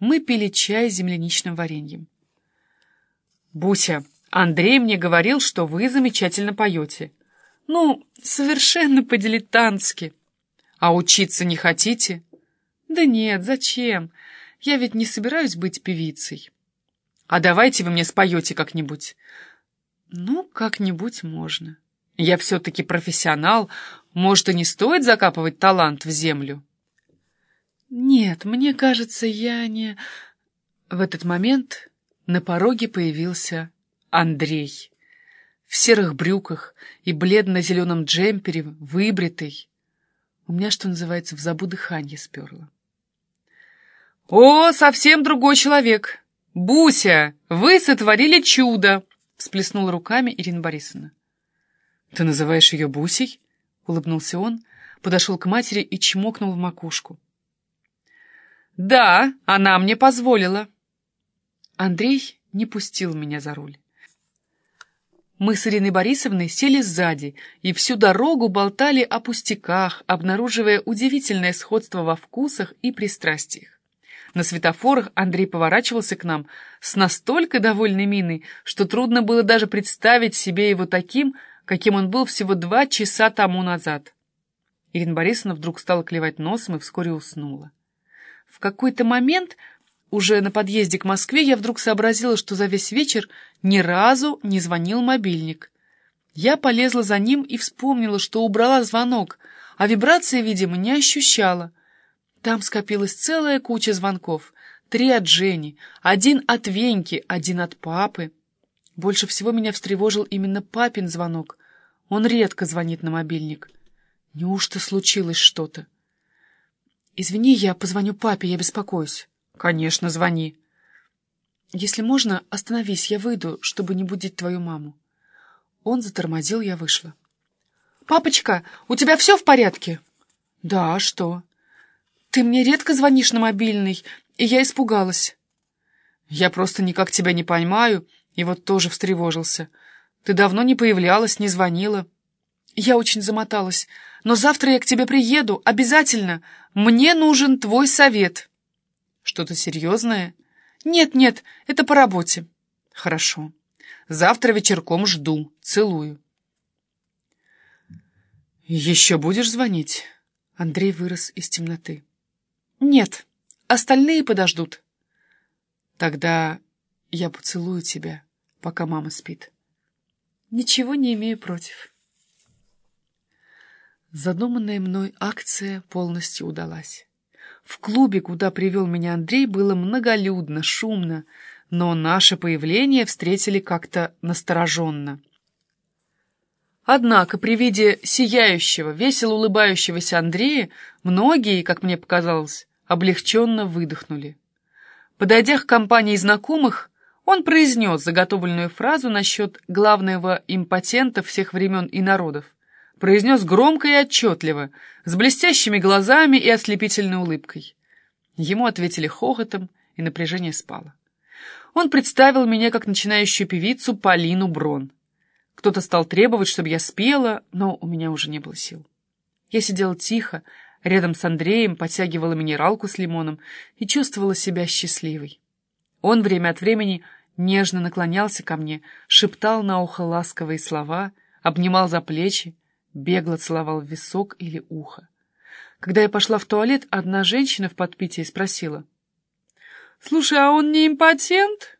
Мы пили чай с земляничным вареньем. «Буся, Андрей мне говорил, что вы замечательно поете. Ну, совершенно по-дилетантски. А учиться не хотите?» «Да нет, зачем? Я ведь не собираюсь быть певицей». «А давайте вы мне споете как-нибудь». «Ну, как-нибудь можно». «Я все-таки профессионал. Может, и не стоит закапывать талант в землю?» «Нет, мне кажется, я не...» В этот момент на пороге появился Андрей. В серых брюках и бледно-зеленом джемпере, выбритый. У меня, что называется, в забу дыхание сперло. «О, совсем другой человек! Буся, вы сотворили чудо!» — всплеснула руками Ирина Борисовна. «Ты называешь ее Бусей?» — улыбнулся он, подошел к матери и чмокнул в макушку. «Да, она мне позволила». Андрей не пустил меня за руль. Мы с Ириной Борисовной сели сзади и всю дорогу болтали о пустяках, обнаруживая удивительное сходство во вкусах и пристрастиях. На светофорах Андрей поворачивался к нам с настолько довольной миной, что трудно было даже представить себе его таким, каким он был всего два часа тому назад. Ирина Борисовна вдруг стала клевать носом и вскоре уснула. В какой-то момент, уже на подъезде к Москве, я вдруг сообразила, что за весь вечер ни разу не звонил мобильник. Я полезла за ним и вспомнила, что убрала звонок, а вибрации, видимо, не ощущала. Там скопилась целая куча звонков. Три от Жени, один от Веньки, один от папы. Больше всего меня встревожил именно папин звонок. Он редко звонит на мобильник. Неужто случилось что-то? «Извини, я позвоню папе, я беспокоюсь». «Конечно, звони». «Если можно, остановись, я выйду, чтобы не будить твою маму». Он затормозил, я вышла. «Папочка, у тебя все в порядке?» «Да, а что?» «Ты мне редко звонишь на мобильный, и я испугалась». «Я просто никак тебя не понимаю, и вот тоже встревожился. Ты давно не появлялась, не звонила». Я очень замоталась. Но завтра я к тебе приеду, обязательно. Мне нужен твой совет. Что-то серьезное? Нет, нет, это по работе. Хорошо. Завтра вечерком жду. Целую. Еще будешь звонить? Андрей вырос из темноты. Нет, остальные подождут. Тогда я поцелую тебя, пока мама спит. Ничего не имею против. Задуманная мной акция полностью удалась. В клубе, куда привел меня Андрей, было многолюдно, шумно, но наше появление встретили как-то настороженно. Однако при виде сияющего, весело улыбающегося Андрея многие, как мне показалось, облегченно выдохнули. Подойдя к компании знакомых, он произнес заготовленную фразу насчет главного импотента всех времен и народов произнес громко и отчетливо, с блестящими глазами и ослепительной улыбкой. Ему ответили хохотом, и напряжение спало. Он представил меня как начинающую певицу Полину Брон. Кто-то стал требовать, чтобы я спела, но у меня уже не было сил. Я сидела тихо, рядом с Андреем, подтягивала минералку с лимоном и чувствовала себя счастливой. Он время от времени нежно наклонялся ко мне, шептал на ухо ласковые слова, обнимал за плечи, бегло целовал в висок или ухо. Когда я пошла в туалет, одна женщина в подпитии спросила. «Слушай, а он не импотент?»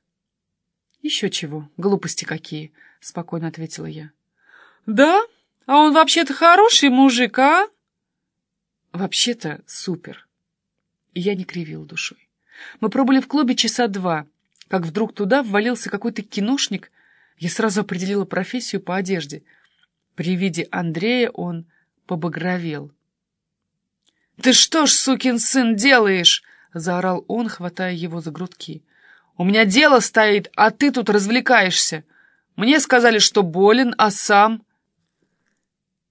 «Еще чего, глупости какие», — спокойно ответила я. «Да? А он вообще-то хороший мужик, а?» «Вообще-то супер». И я не кривила душой. Мы пробыли в клубе часа два, как вдруг туда ввалился какой-то киношник. Я сразу определила профессию по одежде — при виде Андрея он побагровел. «Ты что ж, сукин сын, делаешь?» — заорал он, хватая его за грудки. «У меня дело стоит, а ты тут развлекаешься. Мне сказали, что болен, а сам...»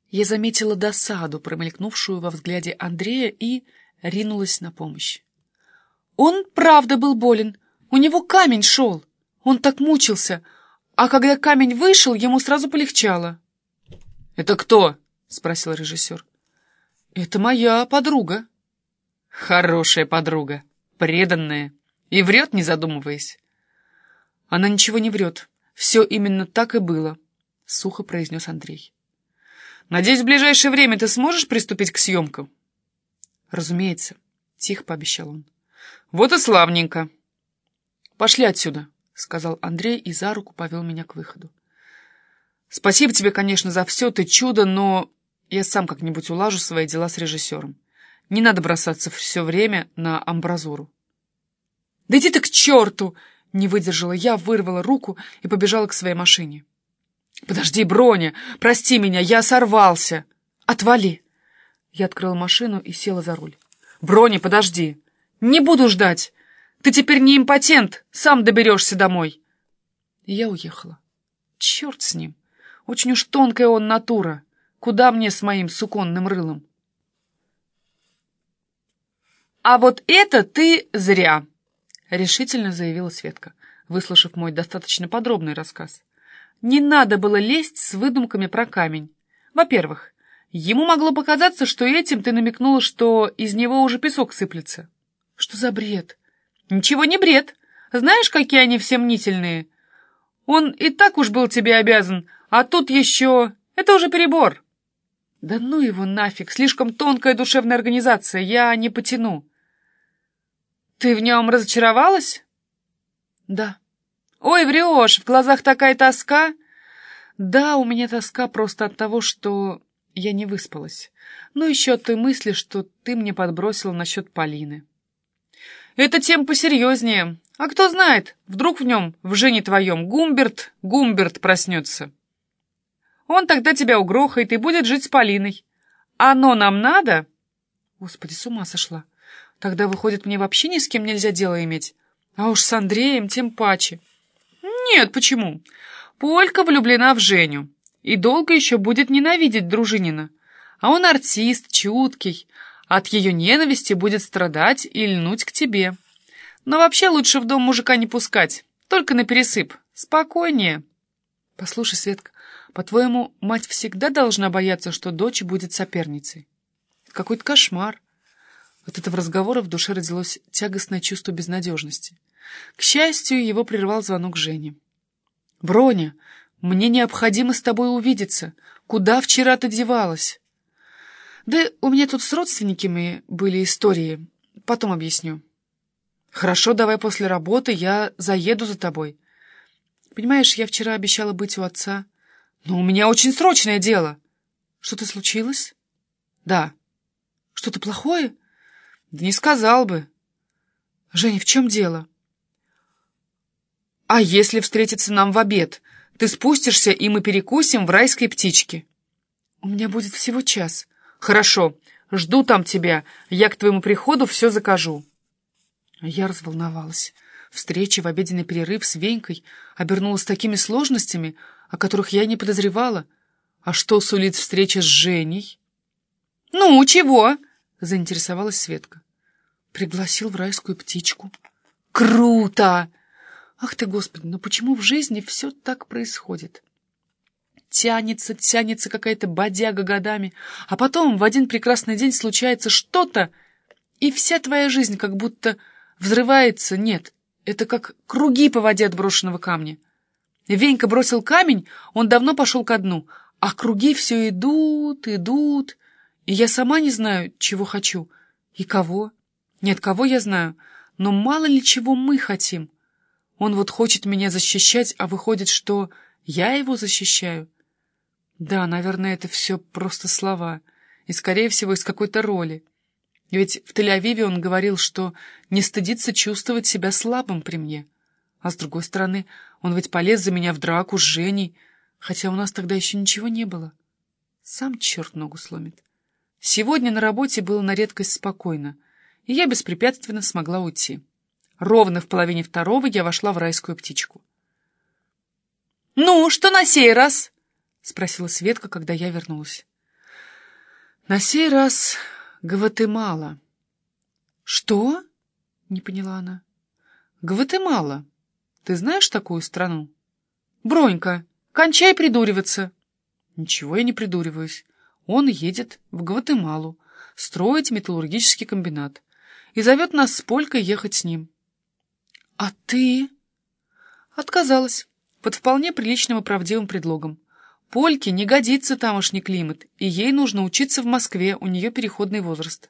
Я заметила досаду, промелькнувшую во взгляде Андрея, и ринулась на помощь. «Он правда был болен. У него камень шел. Он так мучился. А когда камень вышел, ему сразу полегчало». «Это кто?» — спросил режиссер. «Это моя подруга». «Хорошая подруга, преданная. И врет, не задумываясь. Она ничего не врет. Все именно так и было, — сухо произнес Андрей. Надеюсь, в ближайшее время ты сможешь приступить к съемкам? Разумеется, — тихо пообещал он. Вот и славненько. Пошли отсюда, — сказал Андрей и за руку повел меня к выходу. Спасибо тебе, конечно, за все, ты чудо, но я сам как-нибудь улажу свои дела с режиссером. Не надо бросаться все время на амбразуру. «Да иди ты к черту!» — не выдержала я, вырвала руку и побежала к своей машине. «Подожди, Броня! Прости меня, я сорвался! Отвали!» Я открыла машину и села за руль. «Броня, подожди! Не буду ждать! Ты теперь не импотент, сам доберешься домой!» И я уехала. Черт с ним! Очень уж тонкая он натура. Куда мне с моим суконным рылом? «А вот это ты зря!» — решительно заявила Светка, выслушав мой достаточно подробный рассказ. «Не надо было лезть с выдумками про камень. Во-первых, ему могло показаться, что этим ты намекнула, что из него уже песок сыплется. Что за бред? Ничего не бред. Знаешь, какие они все мнительные? Он и так уж был тебе обязан, а тут еще... Это уже перебор. Да ну его нафиг, слишком тонкая душевная организация, я не потяну. Ты в нем разочаровалась? Да. Ой, врешь, в глазах такая тоска. Да, у меня тоска просто от того, что я не выспалась. Ну, еще от той мысли, что ты мне подбросила насчет Полины. Это тем посерьезнее. А кто знает, вдруг в нем, в Жене твоем, Гумберт, Гумберт проснется. Он тогда тебя угрохает и будет жить с Полиной. Оно нам надо? Господи, с ума сошла. Тогда, выходит, мне вообще ни с кем нельзя дело иметь. А уж с Андреем тем паче. Нет, почему? Полька влюблена в Женю. И долго еще будет ненавидеть Дружинина. А он артист, чуткий. От ее ненависти будет страдать и льнуть к тебе. Но вообще лучше в дом мужика не пускать. Только на пересып. Спокойнее. Послушай, Светка, по-твоему, мать всегда должна бояться, что дочь будет соперницей? Какой-то кошмар. От этого разговора в душе родилось тягостное чувство безнадежности. К счастью, его прервал звонок Жени. «Броня, мне необходимо с тобой увидеться. Куда вчера ты девалась?» «Да у меня тут с родственниками были истории. Потом объясню». «Хорошо, давай после работы я заеду за тобой. Понимаешь, я вчера обещала быть у отца. Но у меня очень срочное дело». «Что-то случилось?» «Да». «Что-то плохое?» Да не сказал бы. Женя, в чем дело? А если встретиться нам в обед? Ты спустишься, и мы перекусим в райской птичке. У меня будет всего час. Хорошо, жду там тебя. Я к твоему приходу все закажу. Я разволновалась. Встреча в обеденный перерыв с Венькой обернулась такими сложностями, о которых я не подозревала. А что сулит встреча с Женей? «Ну, чего?» — заинтересовалась Светка. Пригласил в райскую птичку. Круто! Ах ты, Господи, но почему в жизни все так происходит? Тянется, тянется какая-то бодяга годами, а потом в один прекрасный день случается что-то, и вся твоя жизнь как будто взрывается. Нет, это как круги по воде отброшенного камня. Венька бросил камень, он давно пошел ко дну, а круги все идут, идут, и я сама не знаю, чего хочу и кого. Нет, кого я знаю, но мало ли чего мы хотим. Он вот хочет меня защищать, а выходит, что я его защищаю. Да, наверное, это все просто слова, и, скорее всего, из какой-то роли. Ведь в Тель-Авиве он говорил, что не стыдится чувствовать себя слабым при мне. А с другой стороны, он ведь полез за меня в драку с Женей, хотя у нас тогда еще ничего не было. Сам черт ногу сломит. Сегодня на работе было на редкость спокойно — и я беспрепятственно смогла уйти. Ровно в половине второго я вошла в райскую птичку. «Ну, что на сей раз?» — спросила Светка, когда я вернулась. «На сей раз Гватемала». «Что?» — не поняла она. «Гватемала. Ты знаешь такую страну?» «Бронька, кончай придуриваться». «Ничего я не придуриваюсь. Он едет в Гватемалу строить металлургический комбинат и зовет нас с Полькой ехать с ним. «А ты?» Отказалась, под вполне приличным и правдивым предлогом. Польке не годится тамошний климат, и ей нужно учиться в Москве, у нее переходный возраст.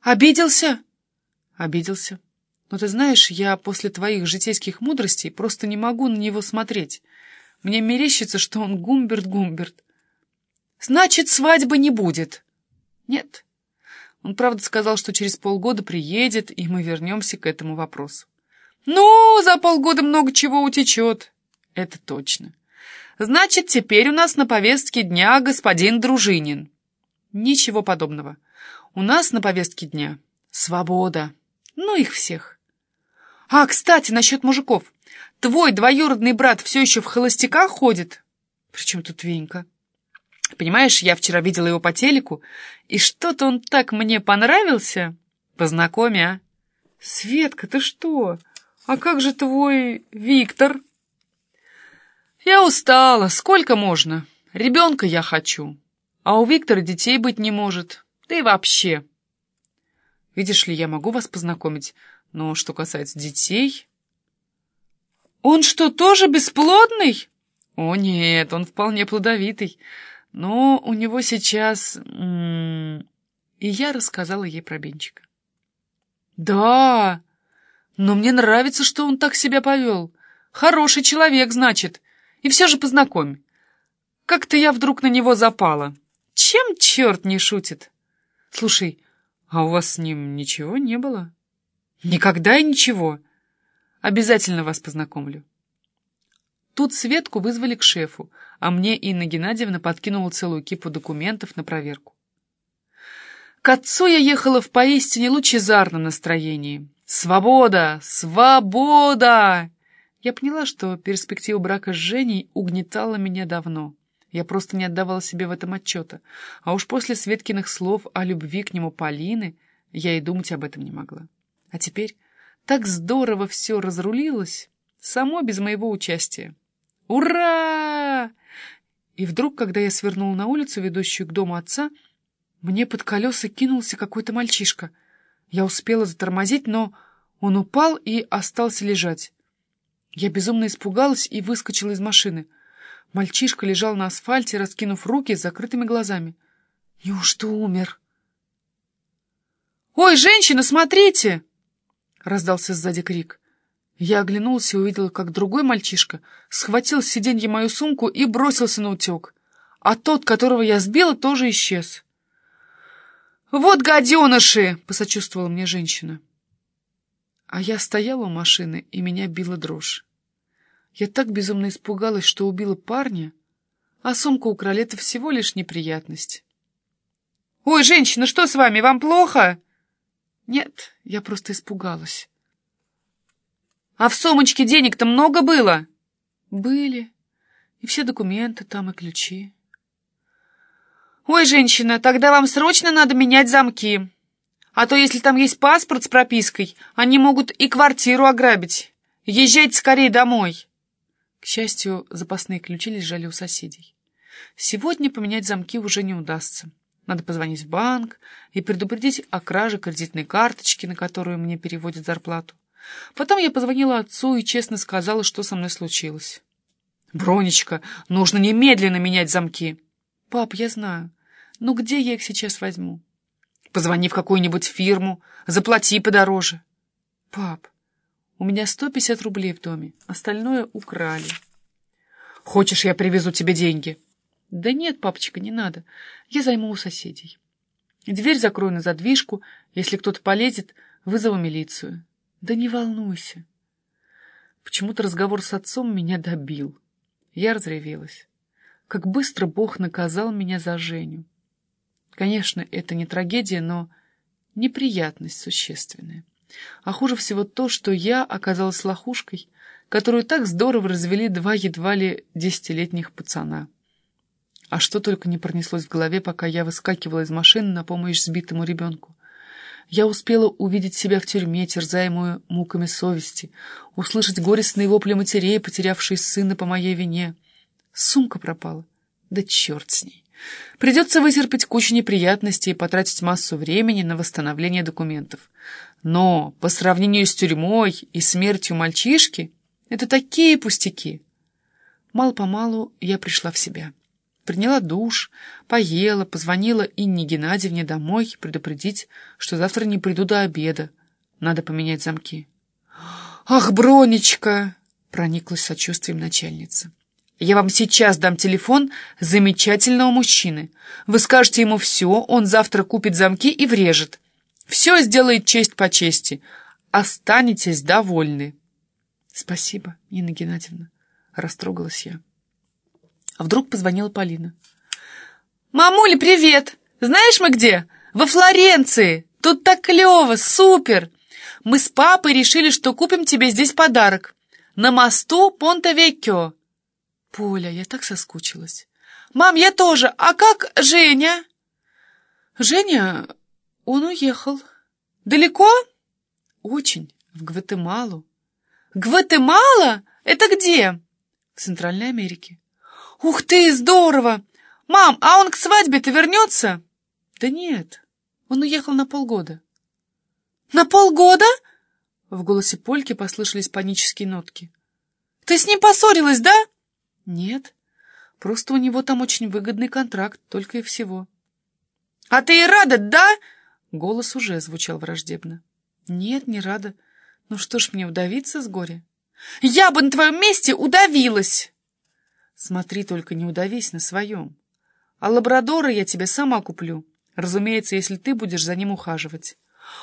«Обиделся?» «Обиделся. Но ты знаешь, я после твоих житейских мудростей просто не могу на него смотреть. Мне мерещится, что он Гумберт-Гумберт». «Значит, свадьбы не будет?» «Нет». Он, правда, сказал, что через полгода приедет, и мы вернемся к этому вопросу. «Ну, за полгода много чего утечет». «Это точно. Значит, теперь у нас на повестке дня господин Дружинин». «Ничего подобного. У нас на повестке дня свобода. Ну, их всех». «А, кстати, насчет мужиков. Твой двоюродный брат все еще в холостяках ходит?» «При чем тут Венька?» Понимаешь, я вчера видела его по телеку, и что-то он так мне понравился. Познакомь, а? Светка, ты что? А как же твой Виктор? Я устала, сколько можно? Ребенка я хочу. А у Виктора детей быть не может. Да и вообще. Видишь ли, я могу вас познакомить, но что касается детей... Он что, тоже бесплодный? О, нет, он вполне плодовитый. Но у него сейчас... И я рассказала ей про Бенчика. «Да, но мне нравится, что он так себя повел. Хороший человек, значит. И все же познакомь. Как-то я вдруг на него запала. Чем черт не шутит? Слушай, а у вас с ним ничего не было? Никогда и ничего. Обязательно вас познакомлю. Тут Светку вызвали к шефу, а мне Инна Геннадьевна подкинула целую кипу документов на проверку. К отцу я ехала в поистине лучезарном настроении. Свобода! Свобода! Я поняла, что перспектива брака с Женей угнетала меня давно. Я просто не отдавала себе в этом отчета. А уж после Светкиных слов о любви к нему Полины я и думать об этом не могла. А теперь так здорово все разрулилось, само без моего участия. Ура! И вдруг, когда я свернула на улицу, ведущую к дому отца, мне под колеса кинулся какой-то мальчишка. Я успела затормозить, но он упал и остался лежать. Я безумно испугалась и выскочила из машины. Мальчишка лежал на асфальте, раскинув руки с закрытыми глазами. Неужто умер? «Ой, женщина, смотрите!» — раздался сзади крик. Я оглянулся и увидела, как другой мальчишка схватил с сиденья мою сумку и бросился на утек. А тот, которого я сбила, тоже исчез. «Вот гаденыши!» — посочувствовала мне женщина. А я стояла у машины, и меня била дрожь. Я так безумно испугалась, что убила парня, а сумку украли — это всего лишь неприятность. «Ой, женщина, что с вами? Вам плохо?» «Нет, я просто испугалась». А в сумочке денег-то много было? Были. И все документы там, и ключи. Ой, женщина, тогда вам срочно надо менять замки. А то, если там есть паспорт с пропиской, они могут и квартиру ограбить. Езжайте скорее домой. К счастью, запасные ключи лежали у соседей. Сегодня поменять замки уже не удастся. Надо позвонить в банк и предупредить о краже кредитной карточки, на которую мне переводят зарплату. Потом я позвонила отцу и честно сказала, что со мной случилось. «Бронечка, нужно немедленно менять замки!» «Пап, я знаю. Но где я их сейчас возьму?» «Позвони в какую-нибудь фирму, заплати подороже». «Пап, у меня сто пятьдесят рублей в доме, остальное украли». «Хочешь, я привезу тебе деньги?» «Да нет, папочка, не надо. Я займу у соседей. Дверь закрою на задвижку. Если кто-то полезет, вызову милицию». Да не волнуйся. Почему-то разговор с отцом меня добил. Я разревелась. Как быстро Бог наказал меня за Женю. Конечно, это не трагедия, но неприятность существенная. А хуже всего то, что я оказалась лохушкой, которую так здорово развели два едва ли десятилетних пацана. А что только не пронеслось в голове, пока я выскакивала из машины на помощь сбитому ребенку. Я успела увидеть себя в тюрьме, терзаемую муками совести, услышать горестные вопли матерей, потерявшие сына по моей вине. Сумка пропала. Да черт с ней. Придется вытерпеть кучу неприятностей и потратить массу времени на восстановление документов. Но по сравнению с тюрьмой и смертью мальчишки, это такие пустяки. Мало-помалу я пришла в себя. Приняла душ, поела, позвонила Инне Геннадьевне домой предупредить, что завтра не приду до обеда. Надо поменять замки. «Ах, Бронечка!» — прониклась сочувствием начальница. «Я вам сейчас дам телефон замечательного мужчины. Вы скажете ему все, он завтра купит замки и врежет. Все сделает честь по чести. Останетесь довольны». «Спасибо, Нина Геннадьевна», — растрогалась я. А вдруг позвонила Полина. «Мамуля, привет! Знаешь, мы где? Во Флоренции! Тут так клево, супер! Мы с папой решили, что купим тебе здесь подарок. На мосту Понте-Веккио». «Поля, я так соскучилась». «Мам, я тоже. А как Женя?» «Женя, он уехал». «Далеко?» «Очень. В Гватемалу». «Гватемала? Это где?» «В Центральной Америке». «Ух ты, здорово! Мам, а он к свадьбе-то вернется?» «Да нет, он уехал на полгода». «На полгода?» В голосе Польки послышались панические нотки. «Ты с ним поссорилась, да?» «Нет, просто у него там очень выгодный контракт, только и всего». «А ты и рада, да?» Голос уже звучал враждебно. «Нет, не рада. Ну что ж мне, удавиться с горя?» «Я бы на твоем месте удавилась!» Смотри только, не удавись на своем. А лабрадора я тебе сама куплю. Разумеется, если ты будешь за ним ухаживать.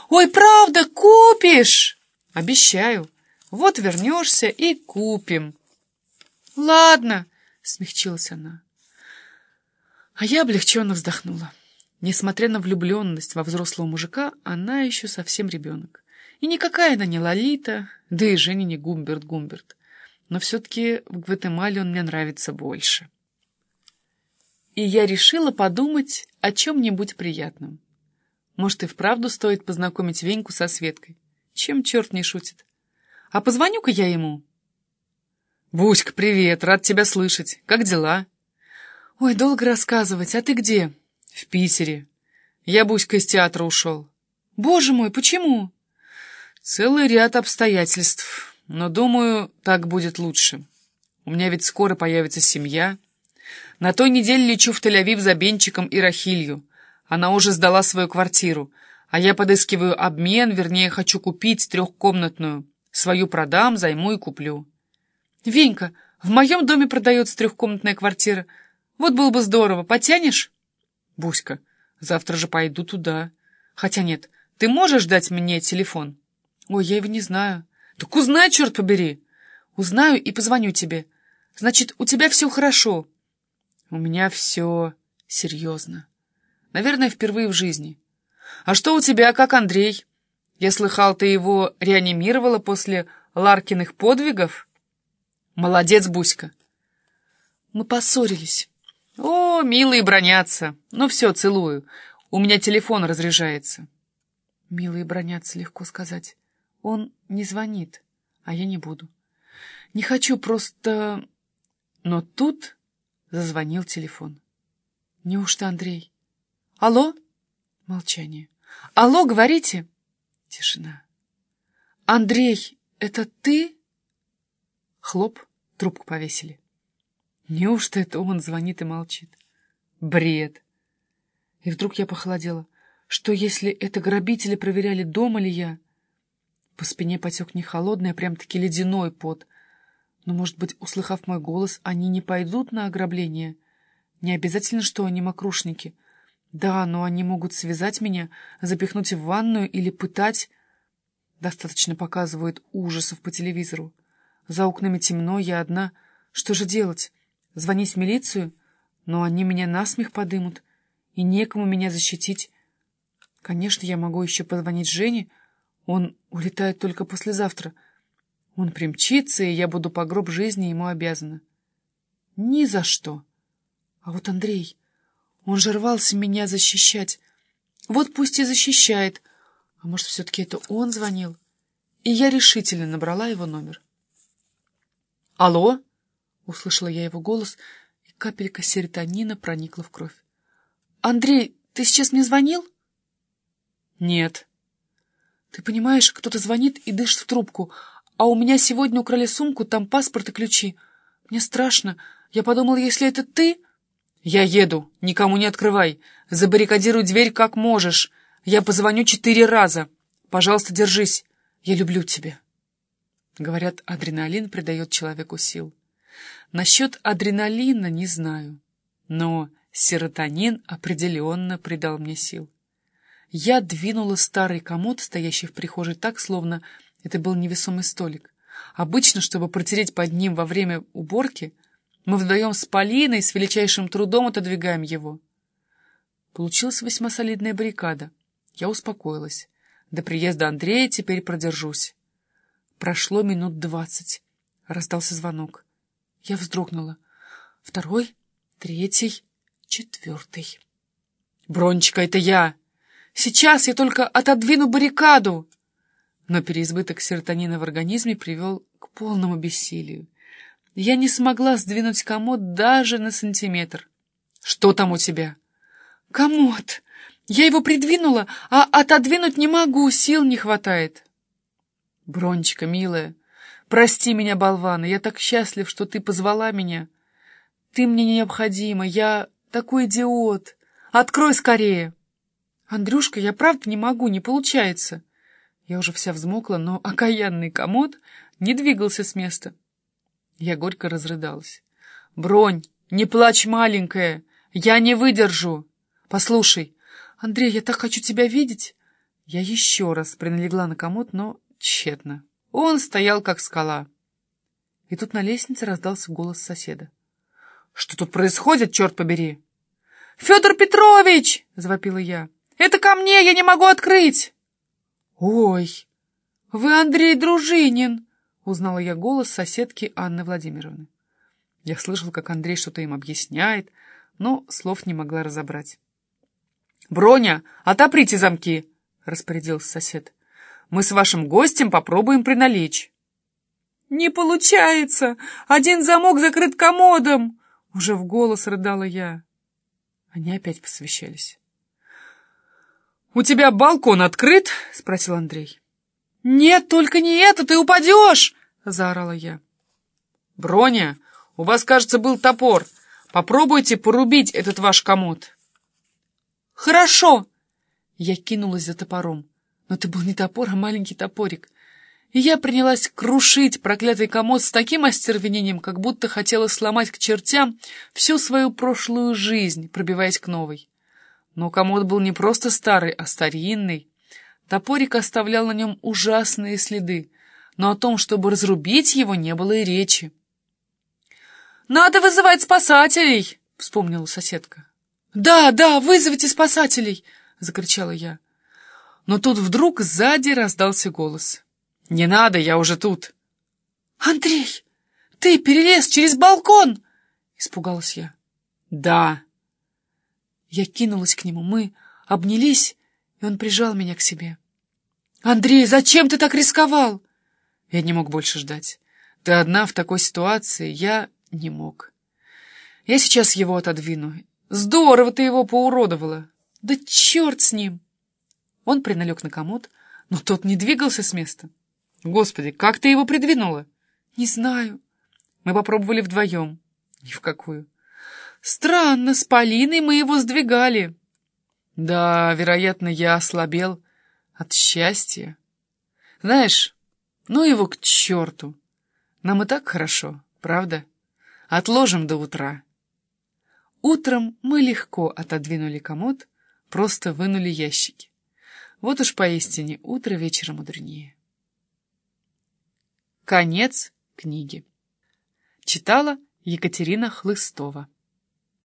Ой, правда, купишь? Обещаю. Вот вернешься и купим. Ладно, смягчилась она. А я облегченно вздохнула. Несмотря на влюбленность во взрослого мужика, она еще совсем ребенок. И никакая она не Лолита, да и Женя не Гумберт-Гумберт но все-таки в Гватемале он мне нравится больше. И я решила подумать о чем-нибудь приятном. Может, и вправду стоит познакомить Веньку со Светкой. Чем черт не шутит? А позвоню-ка я ему. «Буська, привет, рад тебя слышать. Как дела?» «Ой, долго рассказывать. А ты где?» «В Питере. Я, Буська, из театра ушел». «Боже мой, почему?» «Целый ряд обстоятельств но, думаю, так будет лучше. У меня ведь скоро появится семья. На той неделе лечу в Тель-Авив за Бенчиком и Рахилью. Она уже сдала свою квартиру, а я подыскиваю обмен, вернее, хочу купить трехкомнатную. Свою продам, займу и куплю. Венька, в моем доме продается трехкомнатная квартира. Вот было бы здорово. Потянешь? Буська, завтра же пойду туда. Хотя нет, ты можешь дать мне телефон? Ой, я его не знаю. Так узнай, черт побери. Узнаю и позвоню тебе. Значит, у тебя все хорошо. У меня все серьезно. Наверное, впервые в жизни. А что у тебя, как Андрей? Я слыхал, ты его реанимировала после Ларкиных подвигов? Молодец, Буська. Мы поссорились. О, милые бронятся. Ну все, целую. У меня телефон разряжается. Милые бронятся, легко сказать. Он не звонит, а я не буду. Не хочу просто... Но тут зазвонил телефон. Неужто Андрей? Алло? Молчание. Алло, говорите? Тишина. Андрей, это ты? Хлоп, трубку повесили. Неужто это он звонит и молчит? Бред. И вдруг я похолодела. Что, если это грабители проверяли, дома ли я? По спине потек не холодный, а прям-таки ледяной пот. Но, может быть, услыхав мой голос, они не пойдут на ограбление? Не обязательно, что они мокрушники. Да, но они могут связать меня, запихнуть в ванную или пытать. Достаточно показывают ужасов по телевизору. За окнами темно, я одна. Что же делать? Звонить в милицию? Но они меня насмех подымут, и некому меня защитить. Конечно, я могу еще позвонить Жене, он улетает только послезавтра. Он примчится, и я буду по гроб жизни ему обязана. Ни за что. А вот Андрей, он же рвался меня защищать. Вот пусть и защищает. А может, все-таки это он звонил? И я решительно набрала его номер. «Алло?» — услышала я его голос, и капелька серотонина проникла в кровь. Андрей, ты сейчас мне звонил? Нет. Ты понимаешь, кто-то звонит и дышит в трубку, а у меня сегодня украли сумку, там паспорт и ключи. Мне страшно. Я подумала, если это ты... Я еду, никому не открывай. Забаррикадируй дверь как можешь. Я позвоню четыре раза. Пожалуйста, держись. Я люблю тебя. Говорят, адреналин придает человеку сил. Насчет адреналина не знаю, но серотонин определенно придал мне сил. Я двинула старый комод, стоящий в прихожей, так, словно это был невесомый столик. Обычно, чтобы протереть под ним во время уборки, мы вдвоем с Полиной с величайшим трудом отодвигаем его. Получилась весьма солидная баррикада. Я успокоилась. До приезда Андрея теперь продержусь. Прошло минут двадцать. Раздался звонок. Я вздрогнула. Второй, третий, четвертый. «Брончика, это я! Сейчас я только отодвину баррикаду!» Но переизбыток серотонина в организме привел к полному бессилию. Я не смогла сдвинуть комод даже на сантиметр. «Что там у тебя?» «Комод! Я его придвинула, а отодвинуть не могу, сил не хватает!» «Брончика, милая!» Прости меня, болвана, я так счастлив, что ты позвала меня. Ты мне необходима, я такой идиот. Открой скорее. Андрюшка, я правда не могу, не получается. Я уже вся взмокла, но окаянный комод не двигался с места. Я горько разрыдалась. Бронь, не плачь, маленькая, я не выдержу. Послушай, Андрей, я так хочу тебя видеть. Я еще раз приналегла на комод, но тщетно. Он стоял, как скала. И тут на лестнице раздался голос соседа. — Что тут происходит, черт побери? — Федор Петрович! — завопила я. — Это ко мне, я не могу открыть! — Ой, вы Андрей Дружинин! — узнала я голос соседки Анны Владимировны. Я слышал, как Андрей что-то им объясняет, но слов не могла разобрать. — Броня, отоприте замки! — распорядился сосед. Мы с вашим гостем попробуем приналечь. «Не получается! Один замок закрыт комодом!» Уже в голос рыдала я. Они опять посвящались. «У тебя балкон открыт?» — спросил Андрей. «Нет, только не это, ты упадешь!» — заорала я. «Броня, у вас, кажется, был топор. Попробуйте порубить этот ваш комод». «Хорошо!» Я кинулась за топором. Но это был не топор, а маленький топорик. И я принялась крушить проклятый комод с таким остервенением, как будто хотела сломать к чертям всю свою прошлую жизнь, пробиваясь к новой. Но комод был не просто старый, а старинный. Топорик оставлял на нем ужасные следы, но о том, чтобы разрубить его, не было и речи. «Надо вызывать спасателей!» — вспомнила соседка. «Да, да, вызовите спасателей!» — закричала я. Но тут вдруг сзади раздался голос. «Не надо, я уже тут!» «Андрей, ты перелез через балкон!» — испугалась я. «Да!» Я кинулась к нему, мы обнялись, и он прижал меня к себе. «Андрей, зачем ты так рисковал?» Я не мог больше ждать. Ты одна в такой ситуации, я не мог. Я сейчас его отодвину. Здорово ты его поуродовала. Да черт с ним! Он приналег на комод, но тот не двигался с места. «Господи, как ты его придвинула?» «Не знаю». Мы попробовали вдвоем. Ни в какую. «Странно, с Полиной мы его сдвигали». «Да, вероятно, я ослабел от счастья. Знаешь, ну его к черту. Нам и так хорошо, правда? Отложим до утра». Утром мы легко отодвинули комод, просто вынули ящики. Вот уж поистине утро вечера мудренее. Конец книги. Читала Екатерина Хлыстова.